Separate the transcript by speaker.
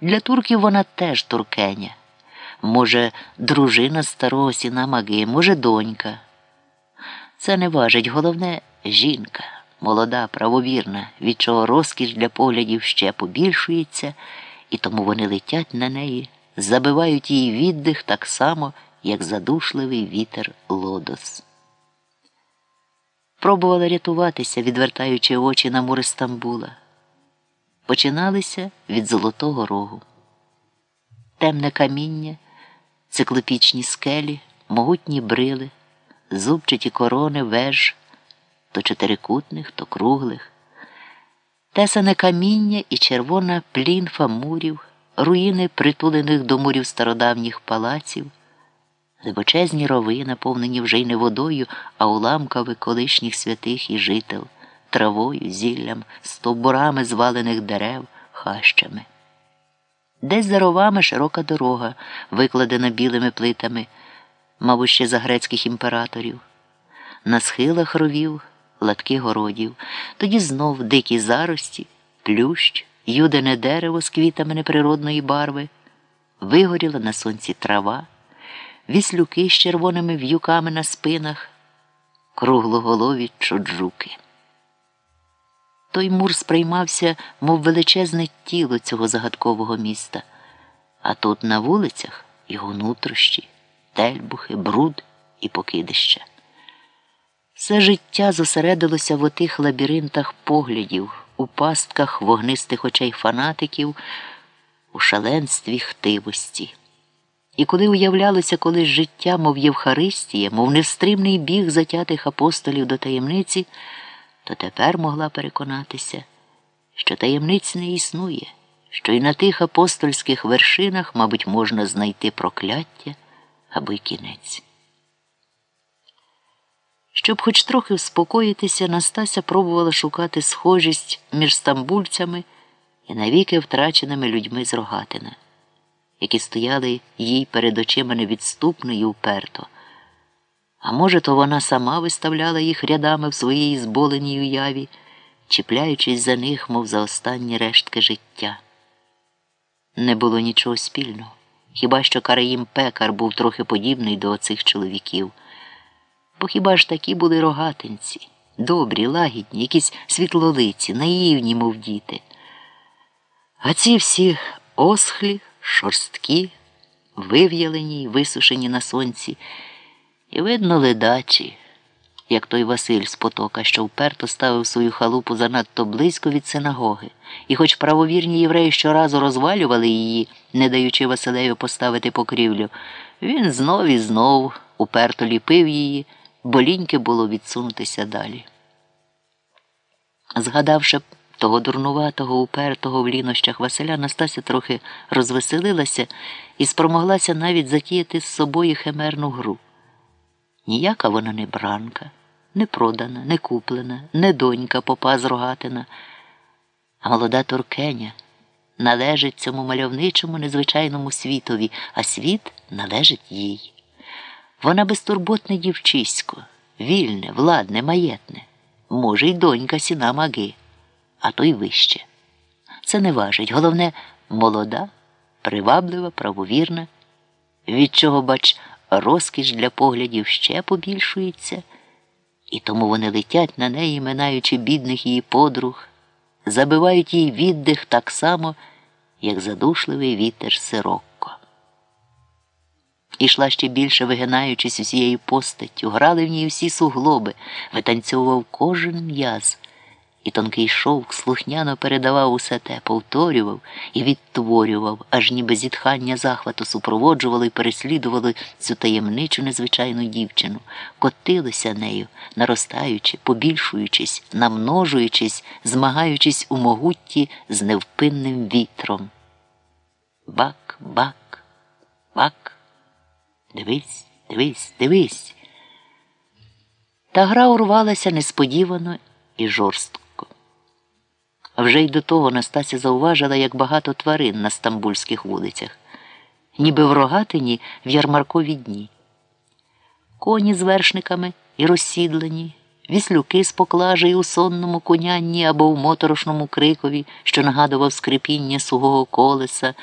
Speaker 1: Для турків вона теж туркеня. Може, дружина старого сіна маги, може, донька. Це не важить, головне жінка, молода, правовірна, від чого розкіш для поглядів ще побільшується, і тому вони летять на неї, забивають її віддих так само, як задушливий вітер лодос. Пробувала рятуватися, відвертаючи очі на море Стамбула. Починалися від Золотого Рогу. Темне каміння, циклопічні скелі, могутні брили, зубчаті корони веж, то чотирикутних, то круглих, тесане каміння і червона плінфа мурів, руїни притулених до мурів стародавніх палаців, глибочезні рови, наповнені вже й не водою, а уламками колишніх святих і жител, травою, зіллям, стовбурами звалених дерев, хащами. Десь за ровами широка дорога, викладена білими плитами, мабуть, ще за грецьких імператорів, на схилах ровів, латки городів, тоді знов дикі зарості, плющ, юдене дерево з квітами неприродної барви, вигоріла на сонці трава, віслюки з червоними в'юками на спинах, круглоголові чоджуки. Той мур сприймався, мов величезне тіло цього загадкового міста, а тут на вулицях його нутрощі, тельбухи, бруд і покидища. Все життя зосередилося в отих лабіринтах поглядів, у пастках вогнистих очей фанатиків, у шаленстві хтивості. І коли уявлялося колись життя, мов Євхаристія, мов невстримний біг затятих апостолів до таємниці то тепер могла переконатися, що таємниць не існує, що й на тих апостольських вершинах, мабуть, можна знайти прокляття або й кінець. Щоб хоч трохи вспокоїтися, Настася пробувала шукати схожість між стамбульцями і навіки втраченими людьми з Рогатина, які стояли їй перед очима невідступно і уперто. А може, то вона сама виставляла їх рядами в своїй зболеній уяві, чіпляючись за них, мов за останні рештки життя. Не було нічого спільного, хіба що Караїм пекар був трохи подібний до оцих чоловіків. Бо хіба ж такі були рогатинці, добрі, лагідні, якісь світлолиці, наївні, мов діти. А ці всі осхлі, шорсткі, вив'ялені й висушені на сонці. І видно ледачі, як той Василь з потока, що вперто ставив свою халупу занадто близько від синагоги, і хоч правовірні євреї щоразу розвалювали її, не даючи Василеві поставити покрівлю, він знов і знов уперто ліпив її, бо ліньки було відсунутися далі. Згадавши того дурнуватого, упертого в лінощах Василя, Настася трохи розвеселилася і спромоглася навіть затіяти з собою химерну гру. Ніяка вона не бранка, не продана, не куплена, не донька попа з рогатина, а молода туркеня належить цьому мальовничому незвичайному світові, а світ належить їй. Вона безтурботне дівчисько, вільне, владне, маєтне, може, й донька сіна маги, а то й вище. Це не важить. Головне, молода, приваблива, правовірна, від чого, бач, розкіш для поглядів ще побільшується, і тому вони летять на неї, минаючи бідних її подруг, забивають їй віддих так само, як задушливий вітер сирокко. Ішла ще більше вигинаючись усією постаттю, грали в ній всі суглоби, витанцьовував кожен м'яз і тонкий шовк слухняно передавав усе те, повторював і відтворював, аж ніби зітхання захвату супроводжувало і переслідували цю таємничу незвичайну дівчину, котилися нею, наростаючи, побільшуючись, намножуючись, змагаючись у могутті з невпинним вітром. Бак, бак, бак. Дивись, дивись, дивись. Та гра урвалася несподівано і жорстко. Вже й до того Настася зауважила, як багато тварин на стамбульських вулицях, ніби в рогатині в ярмаркові дні. Коні з вершниками і розсідлені, віслюки з поклажею у сонному конянні або в моторошному крикові, що нагадував скрипіння сухого колеса,